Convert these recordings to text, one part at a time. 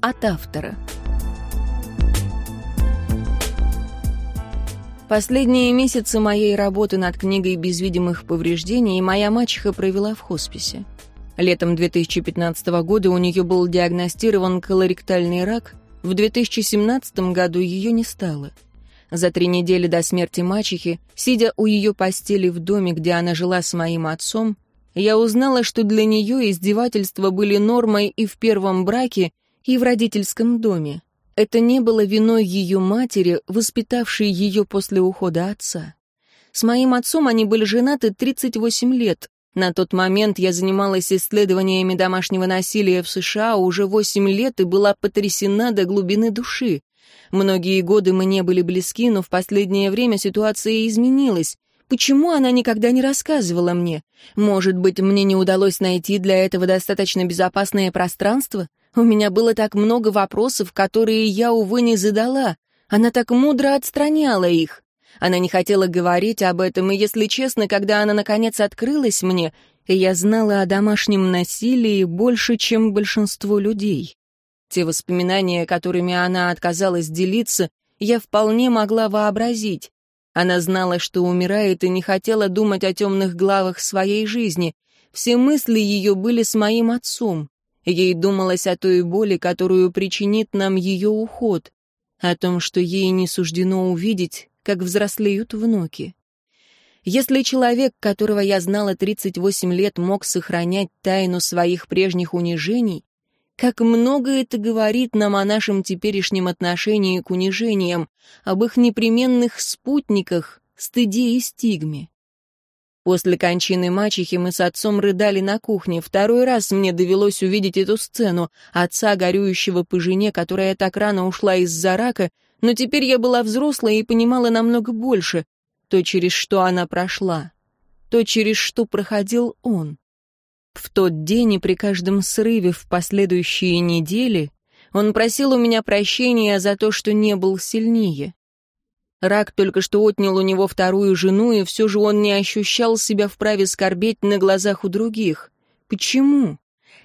От автора. Последние месяцы моей работы над книгой «Без видимых повреждений» моя мачеха провела в хосписе. Летом 2015 года у нее был диагностирован колоректальный рак, в 2017 году ее не стало. За три недели до смерти мачехи, сидя у ее постели в доме, где она жила с моим отцом, я узнала, что для нее издевательства были нормой и в первом браке, и в родительском доме. Это не было виной ее матери, воспитавшей ее после ухода отца. С моим отцом они были женаты 38 лет. На тот момент я занималась исследованиями домашнего насилия в США уже 8 лет и была потрясена до глубины души. Многие годы мы не были близки, но в последнее время ситуация изменилась. Почему она никогда не рассказывала мне? Может быть, мне не удалось найти для этого достаточно безопасное пространство? У меня было так много вопросов, которые я, увы, не задала. Она так мудро отстраняла их. Она не хотела говорить об этом, и, если честно, когда она, наконец, открылась мне, я знала о домашнем насилии больше, чем большинство людей. Те воспоминания, которыми она отказалась делиться, я вполне могла вообразить. Она знала, что умирает, и не хотела думать о темных главах своей жизни. Все мысли ее были с моим отцом. Ей думалось о той боли, которую причинит нам ее уход, о том, что ей не суждено увидеть, как взрослеют внуки. Если человек, которого я знала 38 лет, мог сохранять тайну своих прежних унижений, как много это говорит нам о нашем теперешнем отношении к унижениям, об их непременных спутниках, стыде и стигме. После кончины мачехи мы с отцом рыдали на кухне. Второй раз мне довелось увидеть эту сцену. Отца, горюющего по жене, которая так рано ушла из-за рака, но теперь я была взрослой и понимала намного больше. То, через что она прошла. То, через что проходил он. В тот день и при каждом срыве в последующие недели он просил у меня прощения за то, что не был сильнее. Рак только что отнял у него вторую жену, и все же он не ощущал себя вправе скорбеть на глазах у других. Почему?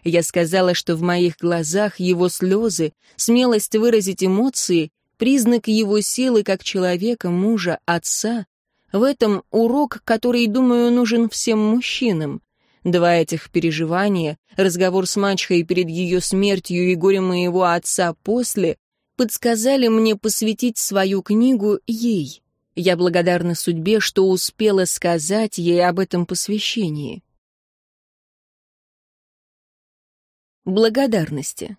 Я сказала, что в моих глазах его слезы, смелость выразить эмоции, признак его силы как человека, мужа, отца. В этом урок, который, думаю, нужен всем мужчинам. Два этих переживания, разговор с мачехой перед ее смертью и горе моего отца после, подсказали мне посвятить свою книгу ей. Я благодарна судьбе, что успела сказать ей об этом посвящении. Благодарности.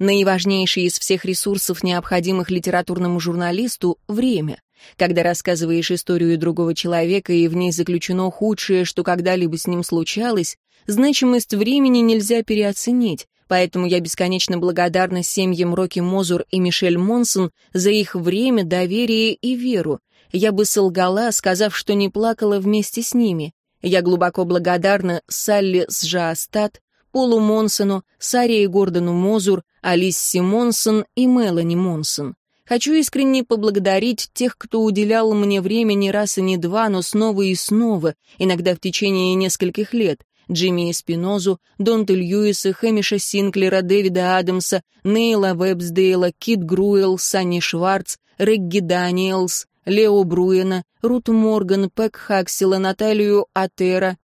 Наиважнейший из всех ресурсов, необходимых литературному журналисту — время. Когда рассказываешь историю другого человека, и в ней заключено худшее, что когда-либо с ним случалось, значимость времени нельзя переоценить, поэтому я бесконечно благодарна семьям Рокки Мозур и Мишель Монсон за их время, доверие и веру. Я бы солгала, сказав, что не плакала вместе с ними. Я глубоко благодарна Салли Сжаастат, Полу Монсону, Саре и Гордону Мозур, Алисси Монсон и Мелани Монсон. Хочу искренне поблагодарить тех, кто уделял мне время не раз и не два, но снова и снова, иногда в течение нескольких лет. Джимми Эспинозу, Донта Льюиса, Хэмиша Синклера, Дэвида Адамса, Нейла Вебсдейла, Кит Груэлл, Санни Шварц, Регги Даниэлс, Лео Бруена, Рут Морган, Пэк Хаксела, Наталью Атера,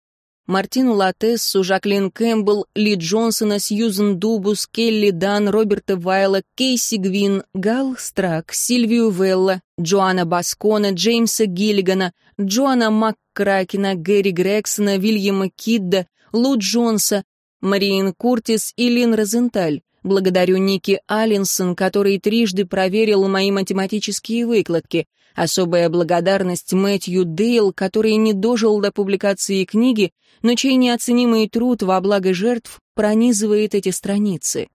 Мартину Латессу, Жаклин Кэмпбелл, Ли Джонсона, Сьюзен Дубус, Келли Дан, Роберта Вайла, Кейси Гвин, Гал Страк, Сильвию Велла, Джоанна Баскона, Джеймса Гиллигана, Джоанна МакКракена, Гэри Грексона, Вильяма Кидда, Лу Джонса, Мариин Куртис и Лин Розенталь. Благодарю Ники Аллинсон, который трижды проверил мои математические выкладки. Особая благодарность Мэтью Дейл, который не дожил до публикации книги, но чей неоценимый труд во благо жертв пронизывает эти страницы.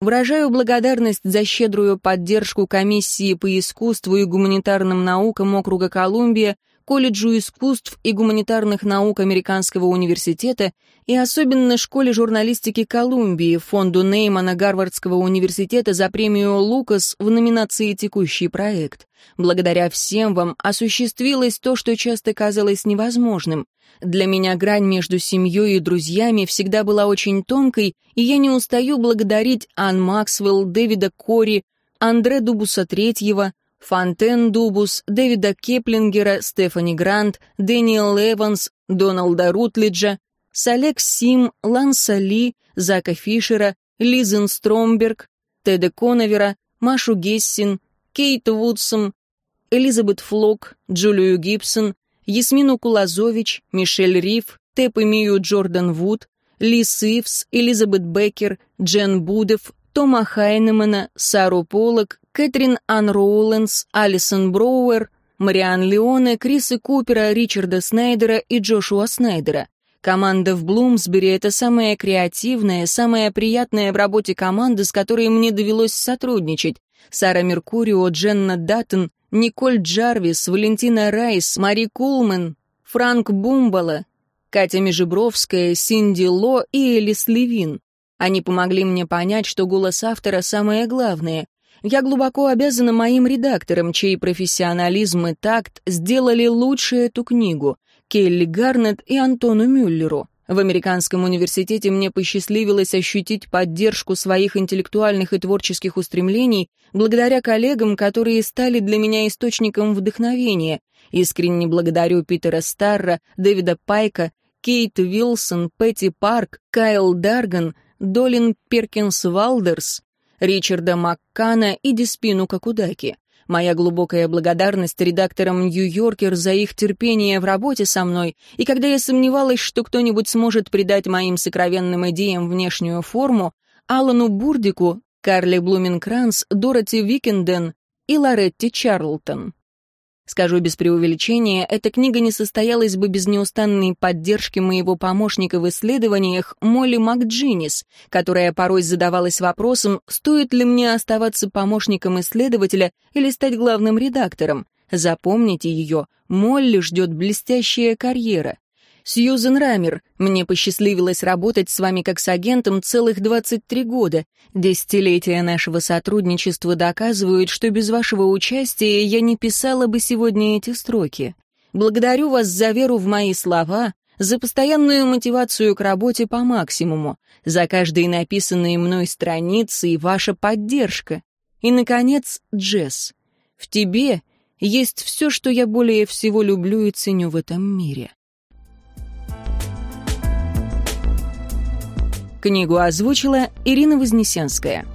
Выражаю благодарность за щедрую поддержку комиссии по искусству и гуманитарным наукам округа Колумбия, колледжу искусств и гуманитарных наук Американского университета и особенно школе журналистики Колумбии, фонду Неймана Гарвардского университета за премию «Лукас» в номинации «Текущий проект». Благодаря всем вам осуществилось то, что часто казалось невозможным. Для меня грань между семьей и друзьями всегда была очень тонкой, и я не устаю благодарить Ан Максвелл, Дэвида Кори, Андре Дубуса Третьего, Фонтен Дубус, Дэвида Кеплингера, Стефани Грант, Дэниел Эванс, Дональда Рутлиджа, Салек Сим, Ланса Ли, Зака Фишера, Лизен Стромберг, Теда Коновера, Машу Гессин, Кейт Вудсом, Элизабет Флок, Джулию Гибсон, Ясмину Кулазович, Мишель Риф, Тэп и Мию Джордан Вуд, Ли Сивс, Элизабет Беккер, Джен Будев, Тома Хайнемана, Сару Полок, Кэтрин Ан Роуленс, Алисон Броуэр, Мариан Леоне, Криса Купера, Ричарда Снайдера и Джошуа Снайдера. Команда в Блумсбери — это самая креативная, самая приятная в работе команда, с которой мне довелось сотрудничать. Сара Меркурио, Дженна Даттон, Николь Джарвис, Валентина Райс, Мари Кулман, Франк Бумбала, Катя Межебровская, Синди Ло и Элис Левин. Они помогли мне понять, что голос автора самое главное. Я глубоко обязана моим редакторам, чей профессионализм и такт сделали лучше эту книгу, Келли Гарнет и Антону Мюллеру. В американском университете мне посчастливилось ощутить поддержку своих интеллектуальных и творческих устремлений благодаря коллегам, которые стали для меня источником вдохновения. Искренне благодарю Питера Старра, Дэвида Пайка, Кейт Вилсон, Пэтти Парк, Кайл Дарган, Долин Перкинс Валдерс, Ричарда Маккана и Диспину Какудаки. Моя глубокая благодарность редакторам «Нью-Йоркер» за их терпение в работе со мной, и когда я сомневалась, что кто-нибудь сможет придать моим сокровенным идеям внешнюю форму, Алану Бурдику, Карли Блуменкранс, Дороти Викенден и Лоретти Чарлтон. Скажу без преувеличения, эта книга не состоялась бы без неустанной поддержки моего помощника в исследованиях Молли МакДжинис, которая порой задавалась вопросом, стоит ли мне оставаться помощником исследователя или стать главным редактором. Запомните ее, Молли ждет блестящая карьера. Сьюзен Рамер, мне посчастливилось работать с вами как с агентом целых 23 года. Десятилетия нашего сотрудничества доказывают, что без вашего участия я не писала бы сегодня эти строки. Благодарю вас за веру в мои слова, за постоянную мотивацию к работе по максимуму, за каждые написанные мной страницы и ваша поддержка. И, наконец, Джесс. В тебе есть все, что я более всего люблю и ценю в этом мире. Книгу озвучила Ирина Вознесенская.